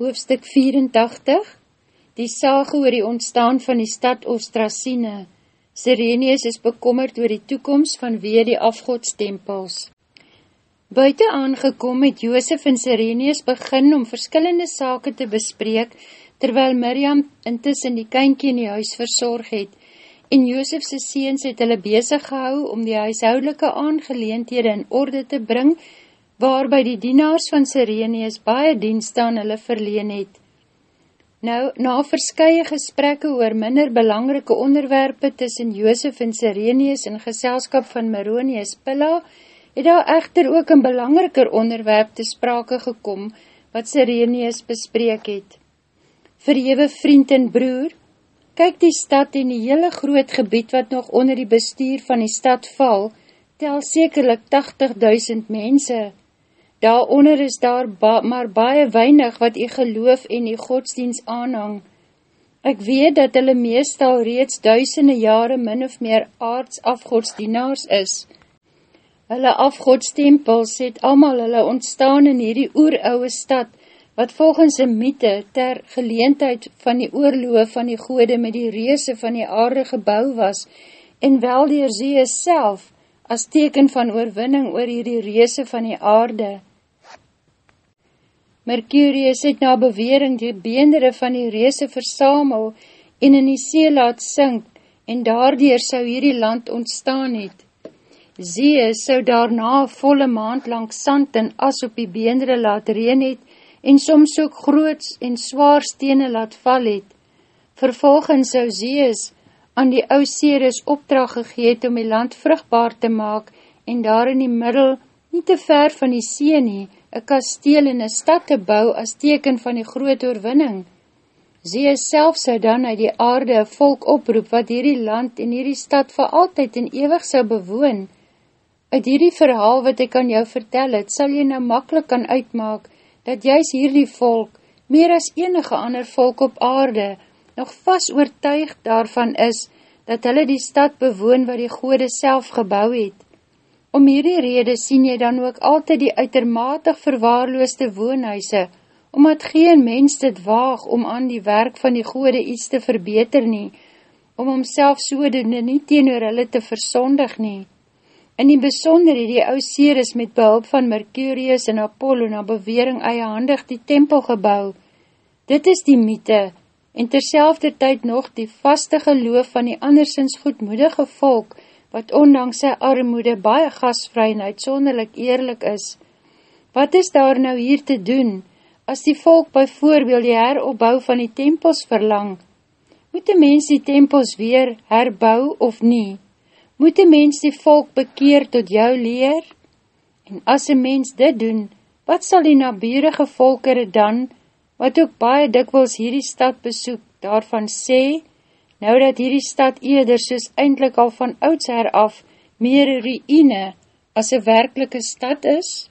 Hoofstuk 84 Die sage oor die ontstaan van die stad Ostrasine Sirenius is bekommerd oor die toekomst van weer die afgodstempels. Buiten aangekom het Joosef en Sirenius begin om verskillende sake te bespreek, terwyl Miriam intussen die kynkie in die huis verzorg het, en Joosefse seens het hulle bezig gehou om die huishoudelike aangeleendhede in orde te bring, waarby die dienaars van Sirenius baie dienst aan hulle verleen het. Nou, na verskye gesprekke oor minder belangrike onderwerpe tussen Joosef en Sirenius in geselskap van Maronius Pilla, het daar echter ook een belangriker onderwerp te sprake gekom, wat Sirenius bespreek het. Verhewe vriend en broer, kyk die stad en die hele groot gebied wat nog onder die bestuur van die stad val, tel sekerlik 80.000 mense, Daaronder is daar ba maar baie weinig wat die geloof en die godsdienst aanhang. Ek weet dat hulle meestal reeds duisende jare min of meer aards afgodsdienaars is. Hulle afgodstempels het allemaal hulle ontstaan in hierdie oerouwe stad, wat volgens een mythe ter geleentheid van die oorloof van die gode met die reese van die aarde gebouw was, en wel die Zeus self, as teken van oorwinning oor hierdie reese van die aarde. Mercurius het na bewering die beendere van die reese versamel en in die see laat sink en daardoor sou hierdie land ontstaan het. Zee sou daarna volle maand lang sand en as op die beendere laat reen het en soms ook groots en zwaar stene laat val het. Vervolgens sou Zees aan die ou Ceres opdracht gegeet om die land vruchtbaar te maak en daar in die middel, nie te ver van die see nie, een kasteel en een stad te bou as teken van die groot oorwinning. Zeus self sou dan uit die aarde een volk oproep wat hierdie land en hierdie stad vir altyd en ewig sou bewoon. Uit hierdie verhaal wat ek aan jou vertel het, sal jy nou makkelijk kan uitmaak, dat juist hierdie volk, meer as enige ander volk op aarde, nog vast oortuig daarvan is, dat hulle die stad bewoon wat die gode self gebouw het. Om hierdie rede sien jy dan ook altyd die uitermatig verwaarloosde woonhuise, omdat geen mens dit waag om aan die werk van die gode iets te verbeter nie, om homself so doen en nie teenoor hulle te versondig nie. In die besonder het die ou Ceres met behulp van Mercurius en Apollo na bewering eiehandig die tempel gebouw. Dit is die mythe, en terselfde tyd nog die vaste geloof van die andersins goedmoedige volk, wat ondanks sy armoede baie gasvry en uitsonderlik eerlik is. Wat is daar nou hier te doen, as die volk by voorbeeld die heropbou van die tempels verlang? Moet die mens die tempels weer herbou of nie? Moet die mens die volk bekeer tot jou leer? En as die mens dit doen, wat sal die naburige volkere dan, wat ook baie dikwils hierdie stad besoek, daarvan sê, nou dat hierdie stad eerder soos eindelijk al van oudsher af meer ruïne as een werkelike stad is?